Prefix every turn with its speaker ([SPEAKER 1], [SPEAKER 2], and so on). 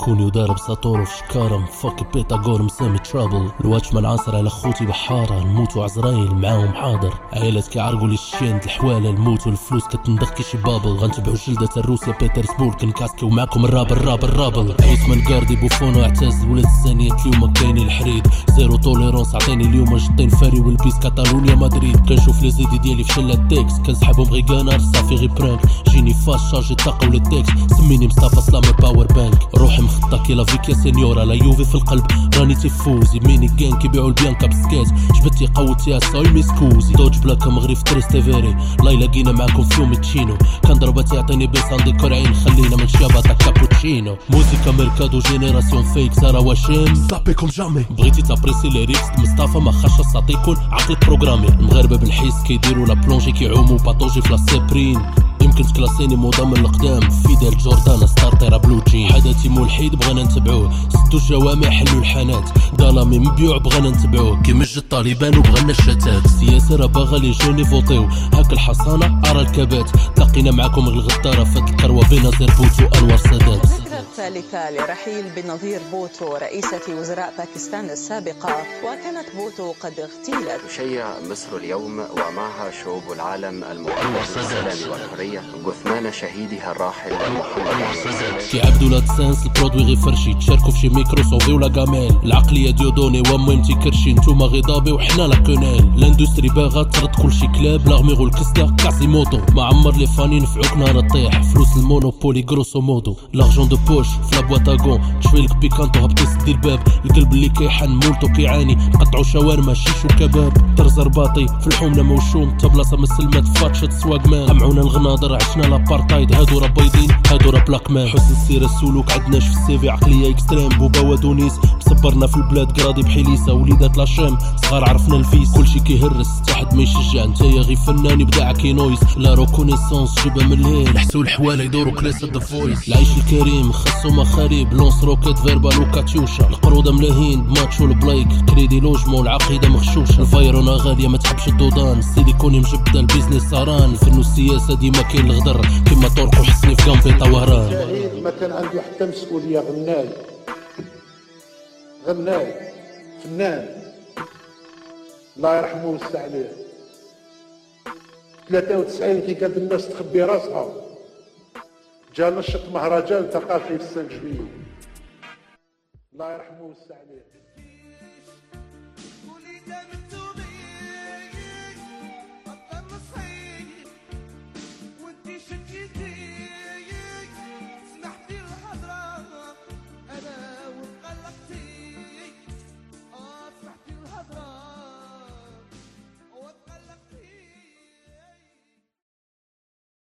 [SPEAKER 1] كوني ساتورو في شكارة فوك بيتاغور مسامي ترابل. الواتشمان عاصر على خوتي بحارة نموت وعزرايل معاهم حاضر. عائلات كيعرقوا لي الشين الحوالة الموت والفلوس كتندخ كي شي بابل. غنتبعو جلدة الروسيا بيترسبورغ كنكاسكي ومعاكم الراب الراب الرابل عثمان كاردي بوفون اعتز ولاد الثانية اليوم كاينين الحريد. زيرو توليرونس عطيني اليوم جطين فاري والبيس كاتالونيا مدريد. كنشوف لي زيدي ديالي في شلة تيكس كنسحبهم غي كانار صافي غي برانك. جيني فاش شارجي الطاقة ولا التكس سميني مصطفى سلامة باور بانك. روحي مخطة كي لافيك يا سينيورا لا يوفي في القلب. راني تيفوزي ميني كان كيبيعوا البيانكا بسكاز جبتي قوتي ساي ميسكوزي. دوج بلاك مغرب تريستيفيري لا لقينا معاكم فيوم تشينو. كان ضربات يعطيني بيس ديكور عين خلينا من شابة كابوتشينو. موسيقى ميركادو جينيراسيون فيك. سارا واشم
[SPEAKER 2] سابي كوم جامي
[SPEAKER 1] بغيتي تابريسي لي ريكس مصطفى ما خاش ساطيكون عقل بروغرامي المغاربة بالحيس كيديروا لا بلونجي كيعوموا باطوجي في لا سيبرين يمكن تكلاسيني موضه من القدام. فيدال جوردان ستارتيرا بلو جين حدثي ملحد بغينا نتبعوه سدو الجوامع حلو الحانات. ظلامي مبيوع بغينا نتبعوه كيمج الطالبان وبغينا الشتات السياسة راه باغا لي جون يفوتيو هاك الحصانة أرى الكبات. تلاقينا معاكم الغداره فات الكروه بنظير بوتو انور سادات.
[SPEAKER 3] الذكرى الثالثة لرحيل بنظير بوتو رئيسة وزراء باكستان السابقة. وكانت بوتو قد اغتيلت.
[SPEAKER 4] تشيع مصر اليوم ومعها شعوب العالم المقدس بالسلام والحرية جثمان شهيدها الراحل محمد
[SPEAKER 1] كي عبدو لا تسانس البرودوي غي فرشي تشاركو فشي ميكرو صوفي ولا كاميل العقلية ديودوني ومهم تيكرشي نتوما غضابي وحنا لا كونيل لاندستري باغا ترد كلشي كلاب لاغميغو الكستا كاسيموتو ما عمر لي فاني نفعوك نهار طيح فلوس المونوبولي غروسو مودو لارجون دو بوش في لابواطاغون تشويلك بيكانتو هبطي سدي الباب القلب اللي كيحن مولتو كيعاني قطعو شاورما شيش وكباب طرز رباطي في الحومة موشوم تبلاصة مسلمات فاتشة سواق مان قمعونا الغناضر عشنا لابارتايد هادو راه بيضين هادو راه بلاك مان حسن السيرة السلوك عدناش في السيفي عقلية اكستريم بوبا ودونيس مصبرنا في البلاد قراضي بحليسة وليدات لاشام صغار عرفنا الفيس. كلشي كيهرس. تحد ما يشجع. نتايا غي فنان يبدع كي نويس. لا روكونيسونس جيبها من الهيل. حسوا الحواله يدوروا كلاس ذا فويس العيش الكريم خاصو مخاريب. لونس روكيت فيربال وكاتيوشا. القروده ملاهين بماتش والبلايك كريدي لوجمون العقيدة مغشوشة. الفايرونا غاليه ما تحبش الدودان. السيليكوني مجبده البيزنس صاران الفن والسياسة ديما كاين الغدر. كيما طرق وحسني في كامبيتا وهران.
[SPEAKER 5] شهيد ما كان عنده حتى مسؤولية غناي. غناي فنان. الله يرحمه ويوسع عليه. 93 كي كانت الناس تخبي راسها. جا نشط مهرجان ثقافي في السنجبيل الله يرحمه ويوسع عليه.